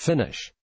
finish